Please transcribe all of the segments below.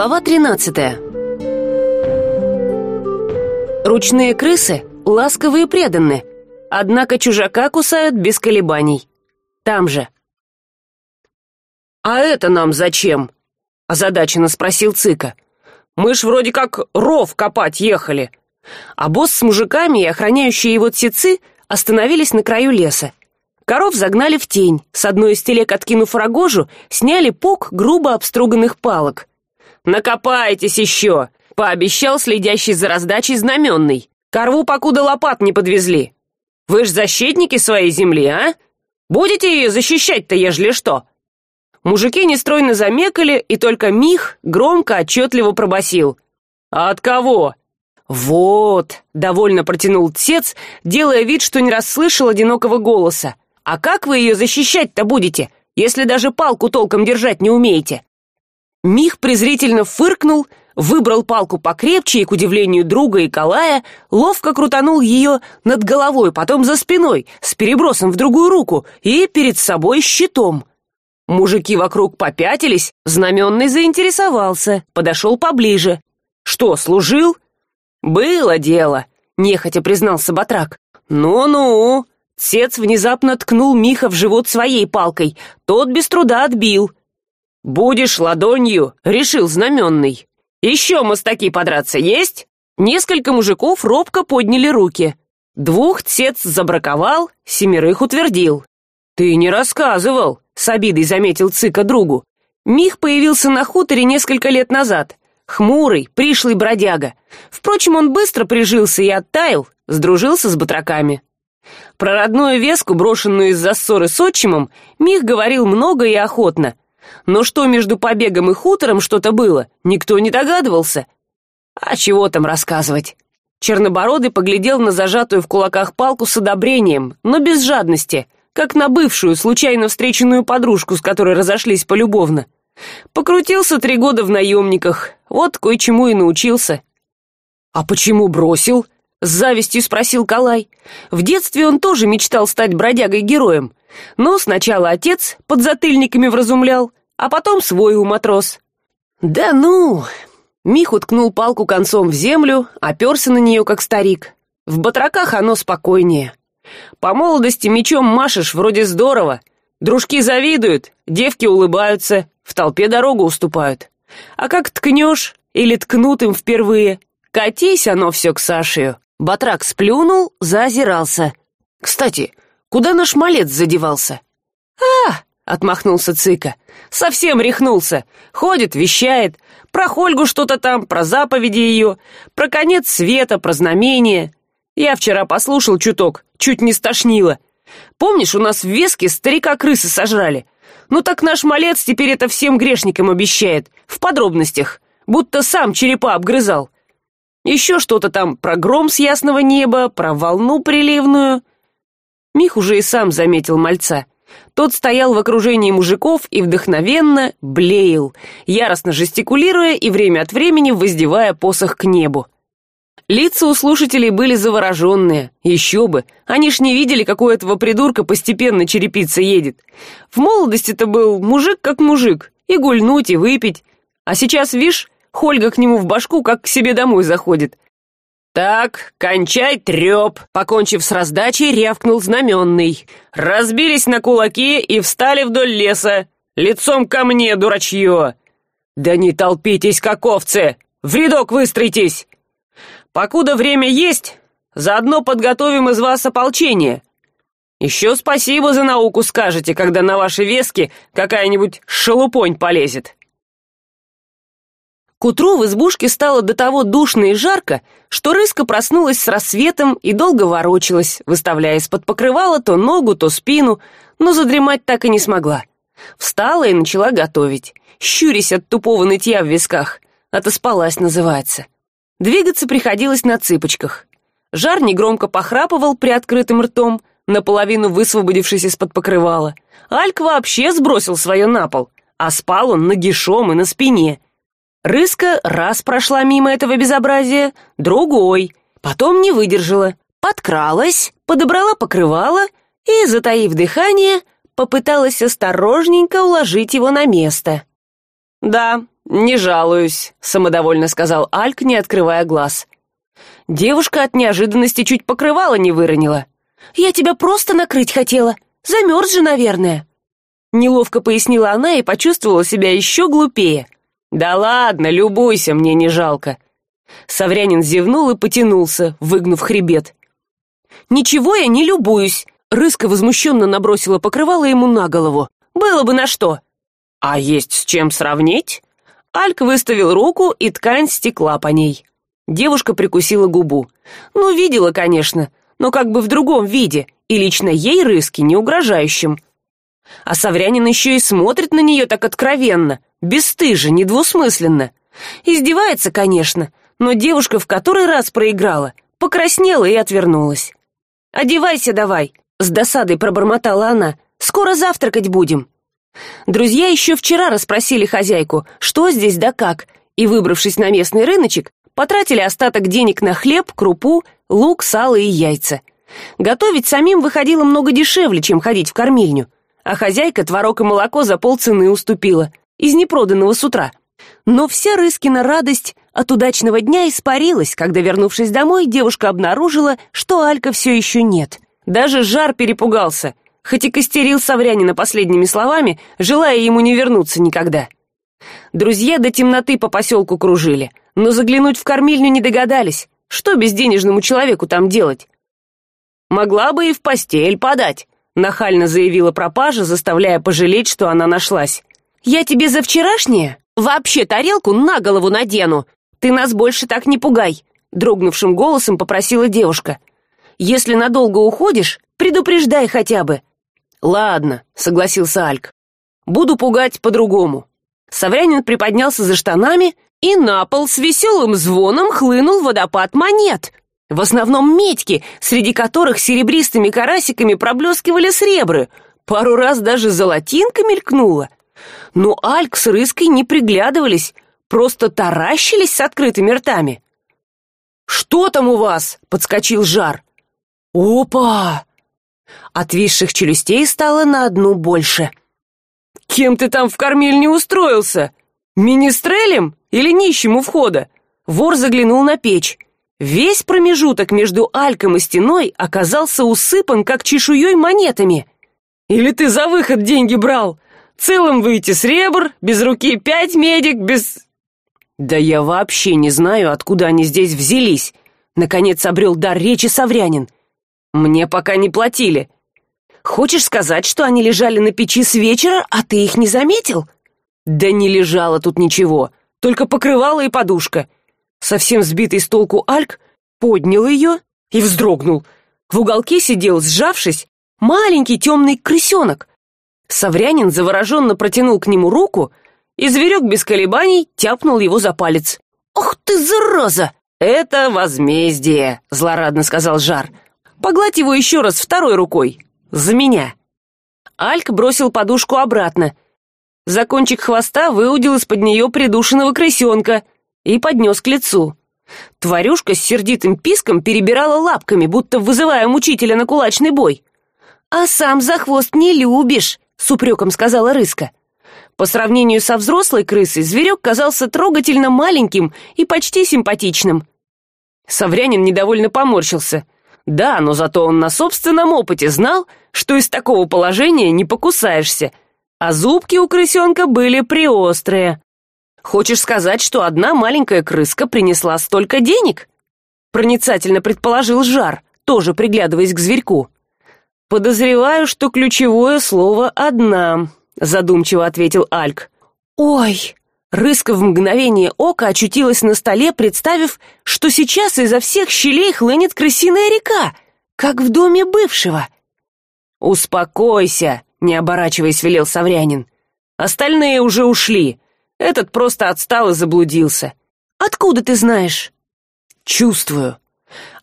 Глава 13 Ручные крысы ласковые и преданны, однако чужака кусают без колебаний. Там же. «А это нам зачем?» — озадаченно спросил Цыка. «Мы ж вроде как ров копать ехали». А босс с мужиками и охраняющие его тсецы остановились на краю леса. Коров загнали в тень, с одной из телег откинув рогожу, сняли пук грубо обструганных палок. Накопайтесь еще пообещал следящий за раздачей знаменный. Корву покуда лопат не подвезли. Вы ж защитники своей земли а? Будете ее защищать то ежели что? Мужики нестройно замекали и только мих громко отчетливо пробасил. А от кого? Вот довольно протянул тец делая вид что не расслышал одинокого голоса. А как вы ее защищать то будете если даже палку толком держать не умеете мих презрительно фыркнул выбрал палку покрепче и к удивлению друга и калая ловко крутанул ее над головой потом за спиной с перебросом в другую руку и перед собой щитом. Мужики вокруг попятились знаменный заинтересовался подошел поближе. Что служил? Было дело нехотя признался батрак. Ну ну Сец внезапно ткнул Миха в живот своей палкой, тот без труда отбил. «Будешь ладонью», — решил знаменный. «Еще мостаки подраться есть?» Несколько мужиков робко подняли руки. Двух Цец забраковал, семерых утвердил. «Ты не рассказывал», — с обидой заметил Цыка другу. Мих появился на хуторе несколько лет назад. Хмурый, пришлый бродяга. Впрочем, он быстро прижился и оттаял, сдружился с батраками. Про родную веску, брошенную из-за ссоры с отчимом, Мих говорил много и охотно. Но что между побегом и хутором что-то было, никто не догадывался. А чего там рассказывать? Чернобородый поглядел на зажатую в кулаках палку с одобрением, но без жадности, как на бывшую, случайно встреченную подружку, с которой разошлись полюбовно. Покрутился три года в наемниках, вот кое-чему и научился. «А почему бросил?» С завистью спросил калай. В детстве он тоже мечтал стать бродягой героем. Но сначала отец под затыльниками вразумлял а потом свой у матрос да ну мих уткнул палку концом в землю оперся на нее как старик. В батраках оно спокойнее. По молодости мечом машешь вроде здорово. Дружки завидуют девки улыбаются в толпе дорогу уступают. А как ткнешь или ткнут им впервые катись оно все к сашею батрак сплюнул заозирался. Кстати куда наш малец задевался? А отмахнулся цыка. Совсем рехнулся. Ходит вещает. Про хольгу что то там про заповеди ее про конец света про знамение я вчера послушал чуток чуть не стошнило. Помнишь у нас в веске старика крысы сожрали? Ну так наш малец теперь это всем грешникам обещает в подробностях будто сам черепа обгрызал еще что-то там про гром с ясного неба про волну приливную. Мих уже и сам заметил мальца. Тот стоял в окружении мужиков и вдохновенно блеял яростно жестикулируя и время от времени воздевая посох к небу. Лица у слушателей были завороженные еще бы. Они ж не видели какой этого придурка постепенно черепица едет. В молодости то был мужик как мужик. И гульнуть и выпить. А сейчас вишь хольга к нему в башку как к себе домой заходит. Так кончай треп покончив с раздачей рявкнул знаменный. Разбились на кулаки и встали вдоль леса. Лицом ко мне дурачье да не толпитесь как овцы! В рядок выстроитесь покуда время есть заодно подготовим из вас ополчение. Еще спасибо за науку скажете когда на ваши вески какая нибудь шелупонь полезет к утру в избушке стало до того душно и жарко что рыска проснулась с рассветом и долго ворочалась выставляя из под покрывала то ногу то спину но задремать так и не смогла. Встала и начала готовить. Щурясь от тупого нытья в висках отоспалась называется. Двигаться приходилось на цыпочках. Жар негромко похрапывал при открытым ртом наполовину высвободившись из под покрывала. Альк вообще сбросил свое на пол а спал он нагишом и на спине рыска раз прошла мимо этого безобразия другой. Потом не выдержала. Подкралась подобрала покрывало и затаив дыхание попыталась осторожненько уложить его на место. Да не жалуюсь самодовольно сказал альк не открывая глаз. Девушка от неожиданности чуть покрывала не выронила. Я тебя просто накрыть хотела. Замерз же наверное неловко пояснила она и почувствовала себя еще глупее да ладно любуйся мне не жалко саврянин зевнул и потянулся выгнув хребет. Ничего я не любуюсь рыска возмущенно набросила покрывало ему на голову. Было бы на что а есть с чем сравнить? Альк выставил руку и ткань стекла по ней. Девушка прикусила губу. Ну видела конечно но как бы в другом виде и лично ей рыски не угрожающим а саврянин еще и смотрит на нее так откровенно бесстыже недвусмысленно. Издевается конечно но девушка в который раз проиграла покраснела и отвернулась. Одевайся давай с досадой пробормотала она скоро завтракать будем друзья еще вчера расспросили хозяйку что здесь да как и выбравшись на местный рыночек потратили остаток денег на хлеб крупу лук сало и яйца. Готовить самим выходило много дешевле чем ходить в кормильню а хозяйка творог и молоко за полцены уступила из непроданного с утра. Но вся рыскина радость от удачного дня испарилась когда вернувшись домой девушка обнаружила что алька все еще нет. Даже жар перепугался хоть и костерил саврянина последними словами желая ему не вернуться никогда. Друзья до темноты по поселку кружили но заглянуть в кормильню не догадались. Что безденежному человеку там делать? Могла бы и в постель подать нахально заявила пропажа заставляя пожалеть что она нашлась. Я тебе за вчерашнее вообще тарелку на голову надену. Ты нас больше так не пугай дрогнувшим голосом попросила девушка. Если надолго уходишь предупреждай хотя бы ладно согласился альк. Буду пугать по другому саврянин приподнялся за штанами и на пол с веселым звоном хлынул водопад монет в основном медьки среди которых серебристыми карасиками проблескивали сребры. Пару раз даже золотинка мелькнула. Но альк с рыской не приглядывались просто таращились с открытыми ртами. Что там у вас подскочил жар. Опа! Отвисших челюстей стало на одну больше. Кем ты там в кормильне устроился? Министрелем или нищим у входа? Вор заглянул на печь весь промежуток между альком и стеной оказался усыпан как чешуей монетами. Или ты за выход деньги брал? Целым выйти с ребр без руки пять медик без да я вообще не знаю откуда они здесь взялись. Наконец обрел дар речи саврянин. Мне пока не платили. Хочешь сказать что они лежали на печи с вечера а ты их не заметил? Да не лежало тут ничего только покрывало и подушка совсем сбитый с толку альк поднял ее и вздрогнул. В уголке сидел сжавшись маленький темный крысенок саврянин завороженно протянул к нему руку и зверек без колебаний тяпнул его за палец. Ох ты зараза! Это возмездие злорадно сказал жар. Погладь его еще раз второй рукой. За меня альк бросил подушку обратно. За кончик хвоста выудил из под нее придушенного крысенка и поднес к лицу. Тварюшка с сердитым писком перебирала лапками будто вызывая мучителя на кулачный бой. А сам за хвост не любишь с упреком сказала рыска. По сравнению со взрослой крысой зверек казался трогательно маленьким и почти симпатичным. Саврянин недовольно поморщился. Да но зато он на собственном опыте знал что из такого положения не покусаешься а зубки у крысенка были приострые хочешь сказать что одна маленькая крыска принесла столько денег? Проницательно предположил жар тоже приглядываясь к зверьку. Подозреваю что ключевое слово одна задумчиво ответил альк. Ой! Рыска в мгновение ока очутилась на столе представив что сейчас изо всех щелей хлынет крысиная река как в доме бывшего. Успокойся не оборачиваясь велел саврянин. Остальные уже ушли этот просто отстал и заблудился. Откуда ты знаешь? Чувствую.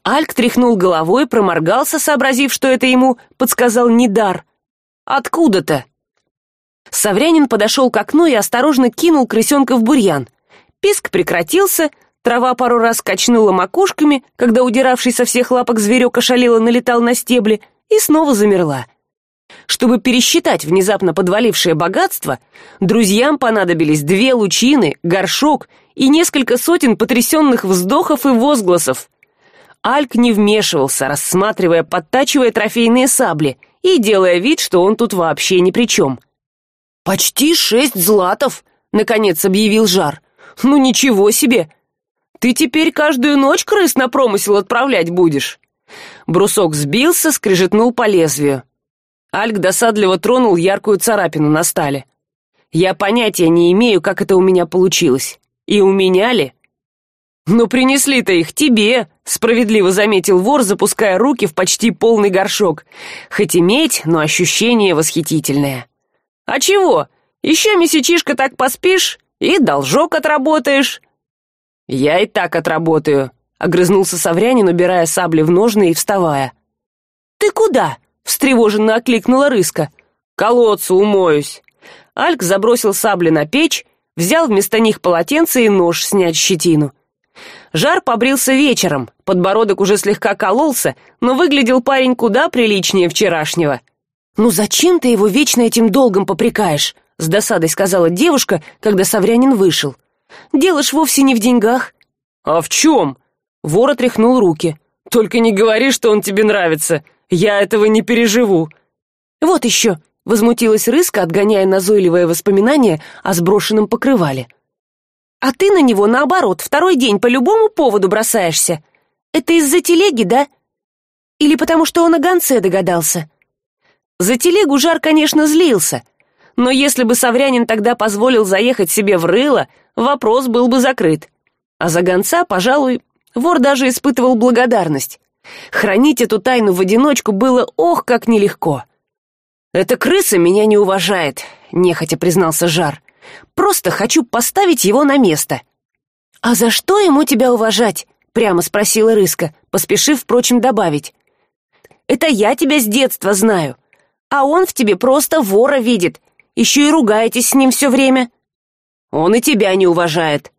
Альк тряхнул головой проморгался сообразив что это ему подсказал недар откуда то саврянин подошел к окну и осторожно кинул крысенка в бурьян. Писк прекратился трава пару раз качнула макушками когда удиравший со всех лапок зверек ошалело налетал на стебли и снова замерла чтобы пересчитать внезапно подвалившее богатство друзьям понадобились две лучины горшок и несколько сотен потрясенных вздохов и возгласов. Альк не вмешивался рассматривая подтачивая трофейные сабли и делая вид что он тут вообще ни при чем почти шесть златов наконец объявил жар. Ну ничего себе! Ты теперь каждую ночь крыс на промысел отправлять будешь! Брусок сбился скрежетнул по лезвию альк досадливо тронул яркую царапину на стале я понятия не имею как это у меня получилось. И у меня ли? Но принесли то их тебе справедливо заметил вор запуская руки в почти полный горшок. Хоть и медь но ощущение восхитительное а чего? Еще месячишка так поспишь и должок отработаешь я и так отработаю огрызнулся саврянин убирая сабли в ножны и вставая. Ты куда встревоженно окликнула рыска. Колодцу умоюсь! Альк забросил сабли на печь взял вместо них полотенце и нож снять щетину. Жар побрился вечером подбородок уже слегка кололся но выглядел парень куда приличнее вчерашнего. Ну зачем ты его вечно этим долгом попрекаешь с досадой сказала девушка когда саврянин вышел. Ж вовсе не в деньгах а в чем вор отряхнул руки. Только не говори что он тебе нравится я этого не переживу. Вот еще возмутилась рыска отгоняя назойливое воспоминание о сброшенном покрывале. А ты на него наоборот второй день по любому поводу бросаешься. Это из за телеги да? Или потому что он о гонце догадался? За телегу жар конечно злился но если бы саврянин тогда позволил заехать себе в рыло вопрос был бы закрыт. А за гонца пожалуй вор даже испытывал благодарность хранить эту тайну в одиночку было ох как нелегко. Эта крыса меня не уважает нехотя признался жар. Просто хочу поставить его на место а за что ему тебя уважать прямо спросила рыска поспешив впрочем добавить. Это я тебя с детства знаю а он в тебе просто вора видит. Еще и ругаетесь с ним все время он и тебя не уважает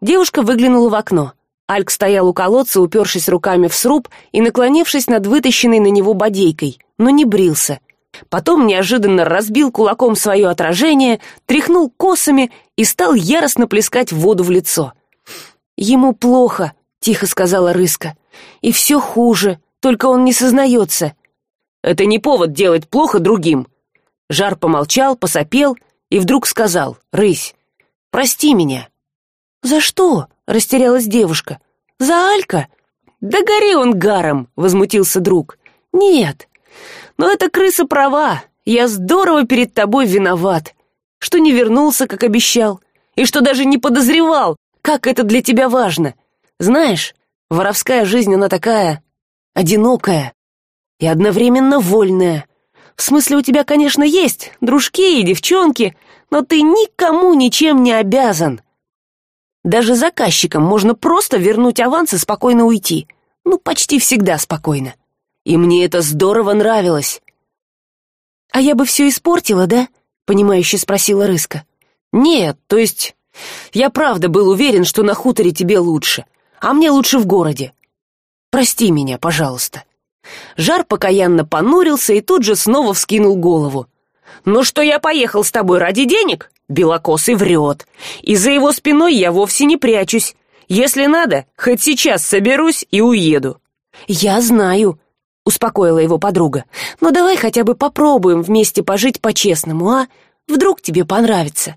девушка выглянула в окно альк стоял у колодца упершись руками в сруб и наклонившись над вытащенной на него бодейкой но не брился. Потом неожиданно разбил кулаком свое отражение тряхнул косами и стал яростно плескать воду в лицо. Ему плохо тихо сказала рыска. И все хуже только он не сознается это не повод делать плохо другим жар помолчал посопел и вдруг сказал рысь прости меня за что растерялась девушка. За алька? Да гори он гаром возмутился друг. Нет но эта крыса права. Я здорово перед тобой виноват. Что не вернулся как обещал и что даже не подозревал как это для тебя важно. Знаешь воровская жизнь она такая одинокая и одновременно вольная. В смысле у тебя конечно есть дружки и девчонки но ты никому ничем не обязан даже заказчикам можно просто вернуть аванс и спокойно уйти. Ну почти всегда спокойно. И мне это здорово нравилось. А я бы все испортила да понимающе спросила рыска. Нет то есть я правда был уверен что на хуторе тебе лучше а мне лучше в городе. Прости меня пожалуйста жар покаянно понурился и тут же снова вскинул голову ну что я поехал с тобой ради денег? Белокосый врет. И за его спиной я вовсе не прячусь. Если надо хоть сейчас соберусь и уеду я знаю успокоила его подруга. Но давай хотя бы попробуем вместе пожить по честному а? Вдруг тебе понравится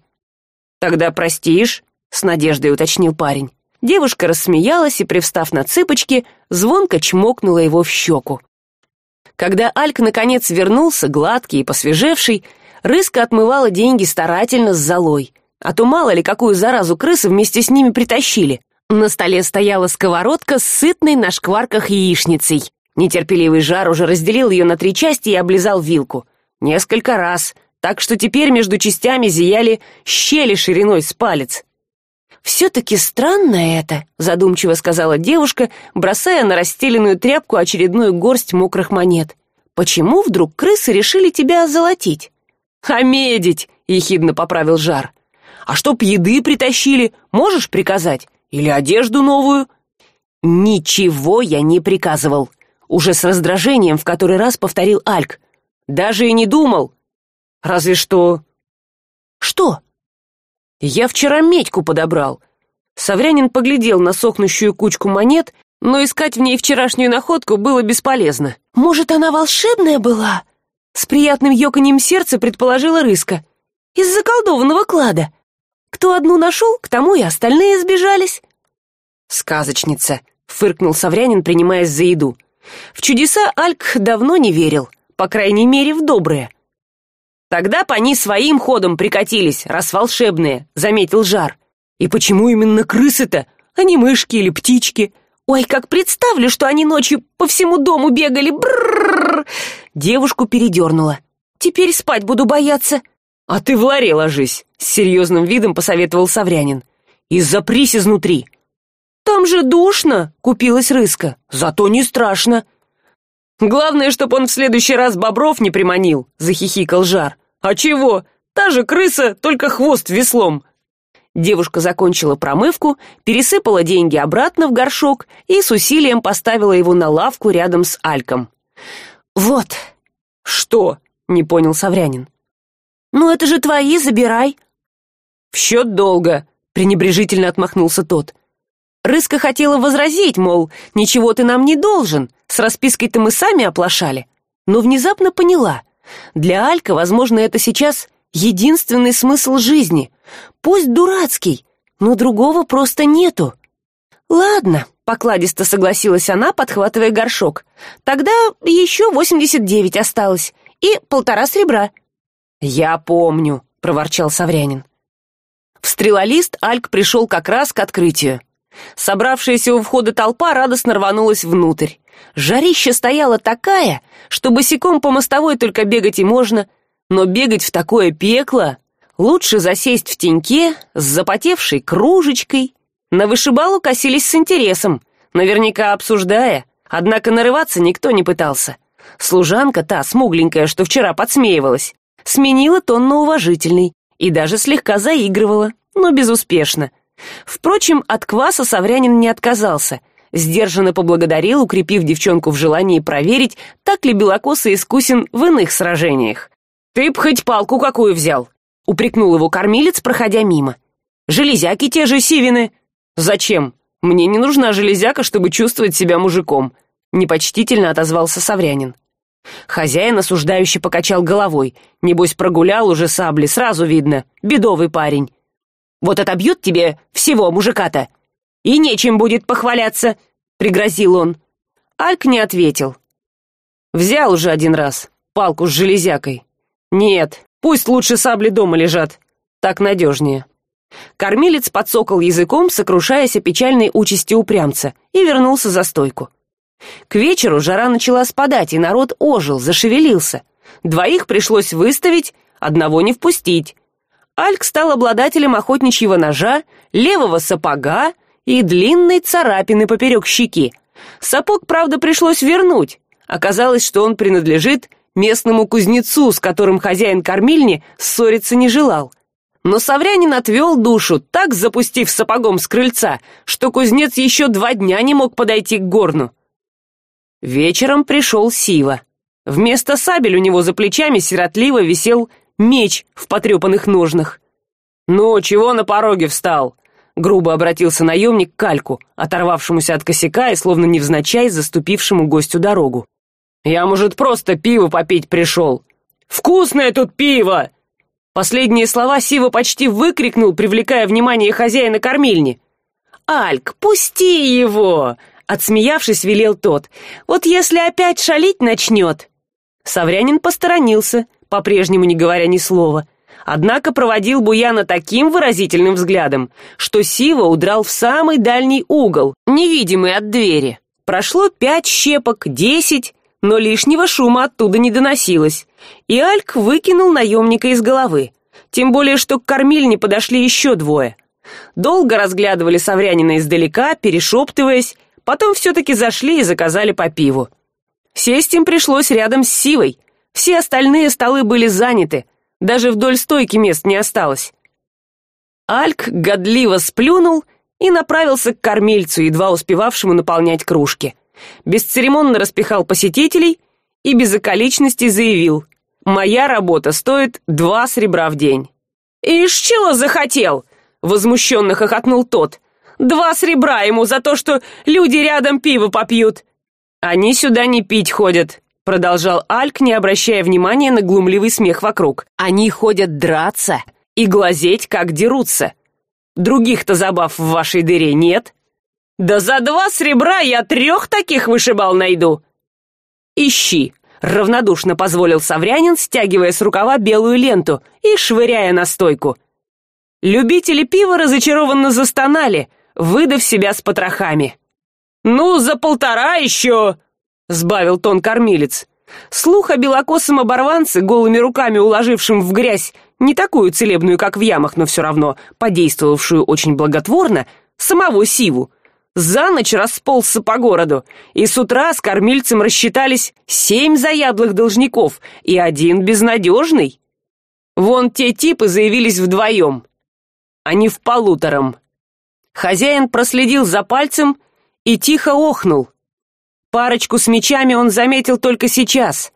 тогда простишь с надеждой уточнил парень. Девушка рассмеялась и привстав на цыпочки звонко чмокнула его в щеку когда альк наконец вернулся гладкий и посвежевший рыска отмывала деньги старательно с золой. А то мало ли какую заразу крысы вместе с ними притащили. На столе стояла сковородка с сытной на шкварках яичницей. Нетерпеливый жар уже разделил ее на три части и облизал вилку. Несколько раз. Так что теперь между частями зияли щели шириной с палец все таки странно это задумчиво сказала девушка бросая на расстеленную тряпку очередную горсть мокрых монет. Почему вдруг крысы решили тебя озолотить? Омедить ехидно поправил жар. А чтоб еды притащили можешь приказать? Или одежду новую? Ничего я не приказывал уже с раздражением в который раз повторил альк. Даже и не думал разве что что я вчера медьку подобрал. Саврянин поглядел на сохнущую кучку монет но искать в ней вчерашнюю находку было бесполезно. Может она волшебная была? С приятным ёканьем сердца предположила рыска. Из заколдованного клада. Кто одну нашел к тому и остальные сбежались. Сказочница фыркнул саврянин принимаясь за еду. В чудеса альк давно не верил по крайней мере в доброе тогда по они своим ходом прикатились раз волшебные заметил жар. И почему именно крысы то а не мышки или птички? Ой как представлю что они ночью по всему дому бегали бррррр девушку передернула. Теперь спать буду бояться. А ты в ларе ложись с серьезным видом посоветовал саврянин. И запрись изнутри. Там же душно купилась рыска. Зато не страшно главное чтоб он в следующий раз бобров не приманил захихикал жар. А чего? Та же крыса только хвост веслом. Девушка закончила промывку пересыпала деньги обратно в горшок и с усилием поставила его на лавку рядом с альком. Вот что не понял саврянин. Ну это же твои забирай в счет долго пренебрежительно отмахнулся тот рыска хотела возразить мол ничего ты нам не должен с распиской то мы сами оплошали но внезапно поняла. Для алька возможно это сейчас единственный смысл жизни. Пусть дурацкий но другого просто нету. Ладно покладисто согласилась она подхватывая горшок. Тогда еще восемьдесят девять осталось и полтора сребра я помню проворчал саврянин. В стрелолист альк пришел как раз к открытию собравшаяся у входа толпа радостно рванулась внутрь. Жарища стояла такая что босиком по мостовой только бегать и можно но бегать в такое пекло лучше засесть в теньке с запотевшей кружечкой. На вышибалу косились с интересом наверняка обсуждая однако нарываться никто не пытался. Служанка та смугленькая что вчера подсмеивалась сменила тон на уважительный и даже слегка заигрывала но безуспешно впрочем от кваса саврянин не отказался. Сдержанно поблагодарил укрепив девчонку в желании проверить так ли белокосый искусен в иных сражениях. Ты б хоть палку какую взял упрекнул его кормилец проходя мимо. Железяки те же сивины! Зачем? Мне не нужна железяка чтобы чувствовать себя мужиком непочтительно отозвался саврянин. Хозяин осуждающе покачал головой. Небось прогулял уже сабли сразу видно. Бедовый парень вот отобьют тебе всего мужика то и нечем будет похваляться пригрозил он. Альк не ответил. Взял уже один раз палку с железякой. Нет пусть лучше сабли дома лежат так надежнее кормилец подсокал языком сокрушаясь о печальной участи упрямца и вернулся за стойку. К вечеру жара начала спадать и народ ожил зашевелился. Двоих пришлось выставить одного не впустить альк стал обладателем охотничьего ножа левого сапога и длинной царапины поперек щеки. Сапог правда пришлось вернуть. Оказалось что он принадлежит местному кузнецу с которым хозяин кормильни ссориться не желал. Но саврянин отвел душу так запустив сапогом с крыльца что кузнец еще два дня не мог подойти к горну. Вечером пришел сива. Вместо сабель у него за плечами сиротливо висел меч в потрепанных ножнах. Ну чего на пороге встал грубо обратился наемник к кальку оторвавшемуся от косяка и словно невзначай заступившему гостю дорогу. Я может просто пиво попить пришел вкусное тут пиво! Последние слова сива почти выкрикнул привлекая внимание хозяина кормильни. Альк пусти его отсмеявшись велел тот. Вот если опять шалить начнет саврянин посторонился по прежнему не говоря ни слова. Однако проводил буяна таким выразительным взглядом что сива удрал в самый дальний угол невидимый от двери. Прошло пять щепок десять но лишнего шума оттуда не доносилось и альк выкинул наемника из головы. Тем более что к кормильне подошли еще двое. Долго разглядывали саврянина издалека перешептываясь потом все таки зашли и заказали по пиву. Сесть им пришлось рядом с сивой все остальные столы были заняты. Даже вдоль стойки мест не осталось. Альк годливо сплюнул и направился к кормильцу едва успевавшему наполнять кружки. Бесцеремонно распихал посетителей и без околичности заявил моя работа стоит два сребра в день ишь чего захотел возмущенно хохотнул тот. Два сребра ему за то что люди рядом пиво попьют они сюда не пить ходят продолжал альк не обращая внимания на глумливый смех вокруг. Они ходят драться и глазеть как дерутся. Других то забав в вашей дыре нет. Да за два сребра я трех таких вышибал найду. Ищи равнодушно позволил саврянин стягивая с рукава белую ленту и швыряя на стойку. Любители пива разочарованно застонали выдав себя с потрохами. Ну за полтора еще сбавил тон кормилец. Слух о белокосом оборванце голыми руками уложившим в грязь не такую целебную как в ямах но все равно подействовавшую очень благотворно самого сиву. За ночь расползся по городу и с утра с кормильцем рассчитались семь заядлых должников и один безнадежный вон те типы заявились вдвоем а не в полутором. Хозяин проследил за пальцем и тихо охнул парочку с мечами он заметил только сейчас.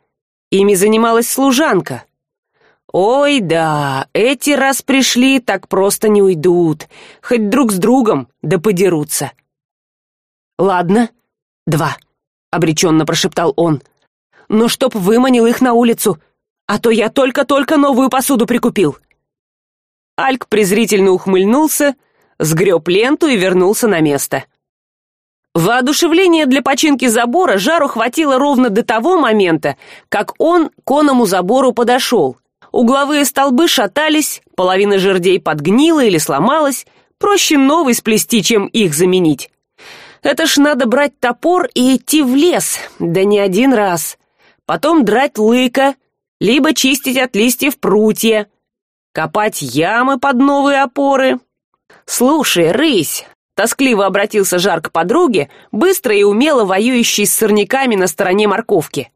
Ими занималась служанка. Ой да эти раз пришли так просто не уйдут. Хоть друг с другом да подерутся ладно два обреченно прошептал он. Но чтоб выманил их на улицу а то я только только новую посуду прикупил альк презрительно ухмыльнулся сгреб ленту и вернулся на место воодушевление для починки забора жару хватило ровно до того момента как он к оному забору подошел. Угловые столбы шатались половина жердей подгнила или сломалась. Проще новый сплести чем их заменить. Это ж надо брать топор и идти в лес да не один раз. Потом драть лыка либо чистить от листьев прутья копать ямы под новые опоры. Слушай рысь тоскливо обратился жар к подруге быстро и умело воюющей с сорняками на стороне морковки.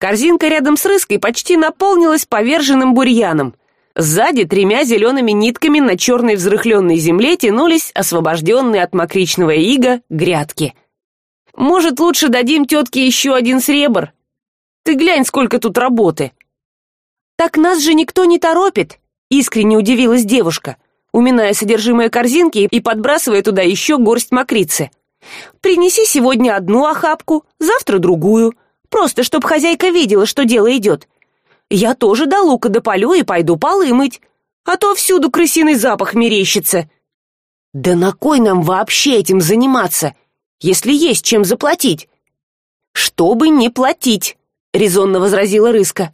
Корзинка рядом с рыской почти наполнилась поверженным бурьяном. Сзади тремя зелеными нитками на черной взрыхленной земле тянулись освобожденные от мокричного ига грядки. Может лучше дадим тетке еще один сребр? Ты глянь сколько тут работы! Так нас же никто не торопит искренне удивилась девушка уминая содержимое корзинки и подбрасывая туда еще горсть мокрицы. Принеси сегодня одну охапку завтра другую просто чтоб хозяйка видела что дело идет. Я тоже до лука дополю и пойду полы мыть а то всюду крысиный запах мерещится да на кой нам вообще этим заниматься если есть чем заплатить? Чтобы не платить резонно возразила рыска.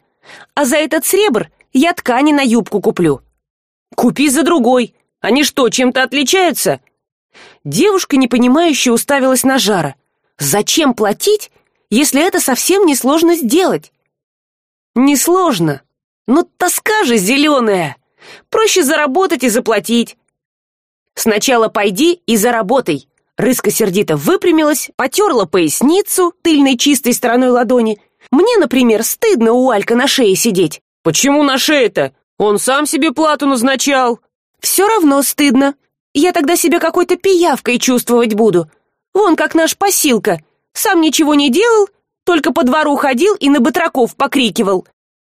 А за этот сребр я ткани на юбку куплю купи за другой. Они что чем то отличаются? Девушка непонимающе уставилась на жара. Зачем платить если это совсем несложно сделать? Несложно. Но тоска же зеленая проще заработать и заплатить. Сначала пойди и заработай. Рыска сердито выпрямилась потерла поясницу тыльной чистой стороной ладони. Мне например стыдно у алька на шее сидеть. Почему на шее то он сам себе плату назначал. Все равно стыдно. Я тогда себя какой то пиявкой чувствовать буду. Вон как наш посилка. Сам ничего не делал только по двору ходил и на батраков покрикивал.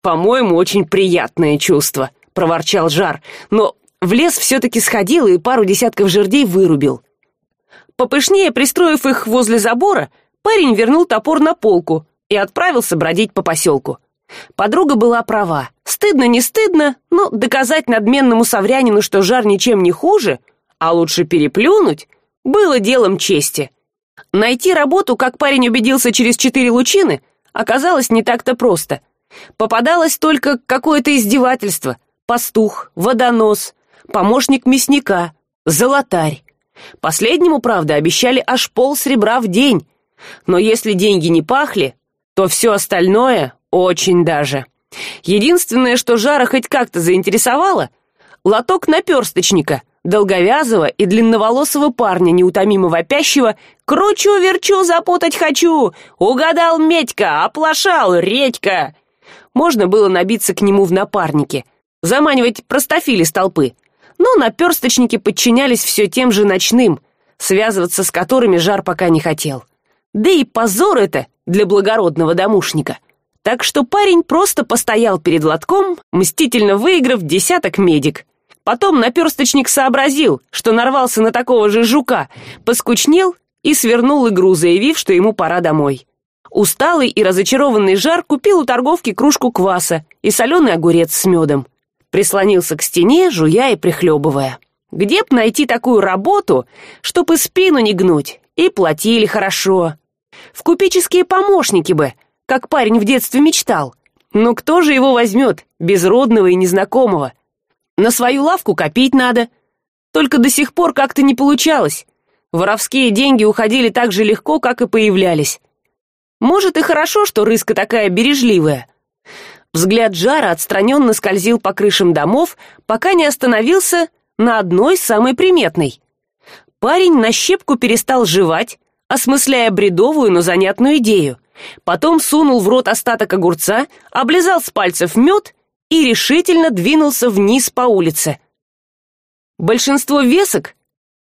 По моему очень приятное чувство проворчал жар. Но в лес все таки сходил и пару десятков жердей вырубил попышнее пристроив их возле забора парень вернул топор на полку и отправился бродить по поселку подруга была права. Стыдно не стыдно но доказать надменному саврянину что жар ничем не хуже а лучше переплюнуть было делом чести. Найти работу как парень убедился через четыре лучины оказалось не так то просто. Попадалось только какое то издевательство. Пастух водонос помощник мясника золотарь. Последнему правда обещали аж пол сребра в день. Но если деньги не пахли то все остальное очень даже. Единственное что жара хоть как то заинтересовало лоток наперсточника долговязого и длинноволосого парня неутомимо вопящего кручу верчу запутать хочу! Угадал медька оплошал редька! Можно было набиться к нему в напарнике заманивать простофили с толпы. Но наперсточники подчинялись все тем же ночным связываться с которыми жар пока не хотел. Да и позор это для благородного домушника так что парень просто постоял перед лотком мстительно выиграв десяток медик. Потом наперсточник сообразил что нарвался на такого же жука поскучнел и свернул игру заявив что ему пора домой. Усталый и разочарованный жар купил у торговки кружку кваса и соленый огурец с медом. Прислонился к стене жуя и прихлебывая. Где б найти такую работу чтоб и спину не гнуть и платили хорошо. В купеческие помощники бы как парень в детстве мечтал. Но кто же его возьмет безродного и незнакомого? На свою лавку копить надо. Только до сих пор как то не получалось. Воровские деньги уходили так же легко как и появлялись. Может и хорошо что рыска такая бережливая. Взгляд жара отстраненно скользил по крышам домов пока не остановился на одной самой приметной. Парень на щепку перестал жевать осмысляя бредовую но занятную идею. Потом сунул в рот остаток огурца облизал с пальцев мед и решительно двинулся вниз по улице. Большинство весок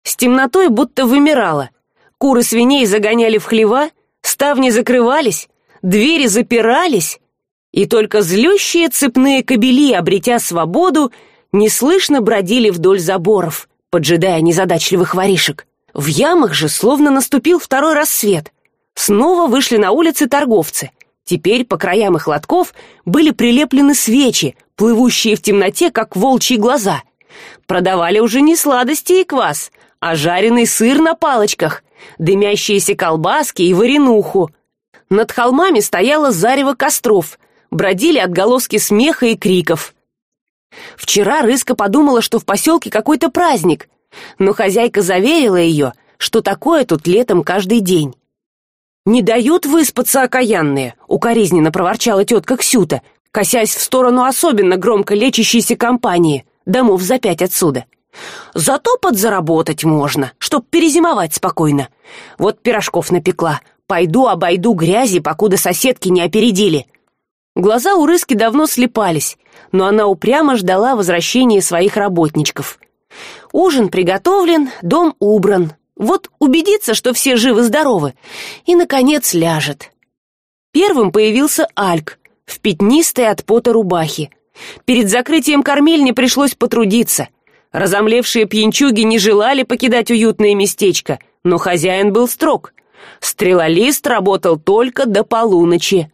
с темнотой будто вымирало. Куры свиней загоняли в хлева ставни закрывались двери запирались и только злющие цепные кобели обретя свободу неслышно бродили вдоль заборов поджидая незадачливых воришек в ямах же словно наступил второй рассвет. Снова вышли на улицы торговцы. Теперь по краям их лотков были прилеплены свечи плывущие в темноте как волчьи глаза. Продавали уже не сладости и квас а жареный сыр на палочках дымящиеся колбаски и варенуху. Над холмами стояло зарево костров бродили отголоски смеха и криков. Вчера рыска подумала что в поселке какой то праздник но хозяйка заверила ее что такое тут летом каждый день. Не дают выспаться окаянные укоризненно проворчала тетка ксюта косясь в сторону особенно громко лечащейся компании домов за пять отсюда. Зато подзаработать можно чтоб перезимовать спокойно. Вот пирожков напекла. Пойду обойду грязи покуда соседки не опередили глаза у рыски давно слепались но она упрямо ждала возвращения своих работничков ужин приготовлен дом убран. Вот убедиться что все живы здоровы и наконец ляжет. Первым появился альк в пятнистой от пота рубахе. Перед закрытием кормильни пришлось потрудиться. Разомлевшие пьянчуги не желали покидать уютное местечко но хозяин был строг. Стрелолист работал только до полуночи.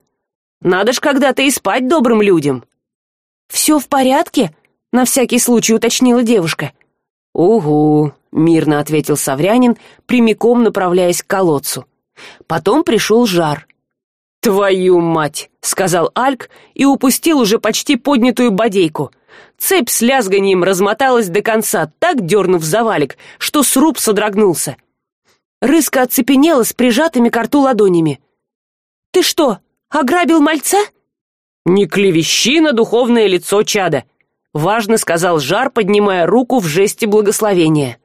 Надо ж когда то и спать добрым людям. Все в порядке на всякий случай уточнила девушка угу мирно ответил саврянин прямиком направляясь к колодцу. Потом пришел жар. Твою мать сказал альк и упустил уже почти поднятую бодейку. Цепь с лязганием размоталась до конца так дернув завалик что сруб содрогнулся. Рыска оцепенела с прижатыми к рту ладонями. Ты что ограбил мальца? Не клевещи на духовное лицо чада важно сказал жар поднимая руку в жесте благословения.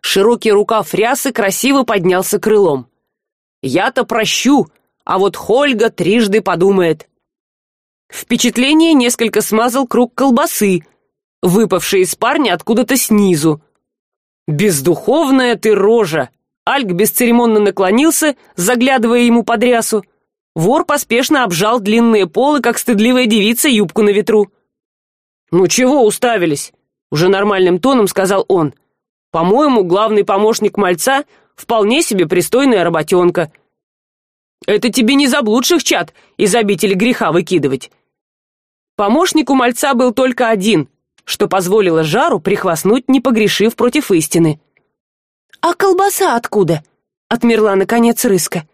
Широкий рукав рясы красиво поднялся крылом. Я то прощу а вот хольга трижды подумает впечатление несколько смазал круг колбасы выпавший из парня откуда то снизу. Бездуховная ты рожа! Альк бесцеремонно наклонился заглядывая ему под рясу. Вор поспешно обжал длинные полы как стыдливая девица юбку на ветру ну чего уставились уже нормальным тоном сказал он. По моему главный помощник мальца вполне себе пристойная работенка. Это тебе не заблудших чат из обители греха выкидывать помощник у мальца был только один что позволило жару прихвастнуть не погрешив против истины. А колбаса откуда отмерла наконец рыска.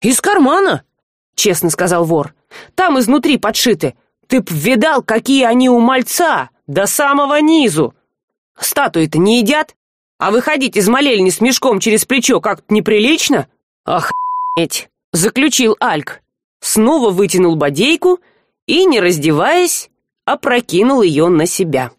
Из кармана честно сказал вор. Там изнутри подшиты ты б видал какие они у мальца до самого низу. Статуи то не едят а выходить из молельни с мешком через плечо как то неприлично? Ах заключил альк. Снова вытянул бодейку и не раздеваясь опрокинул ее на себя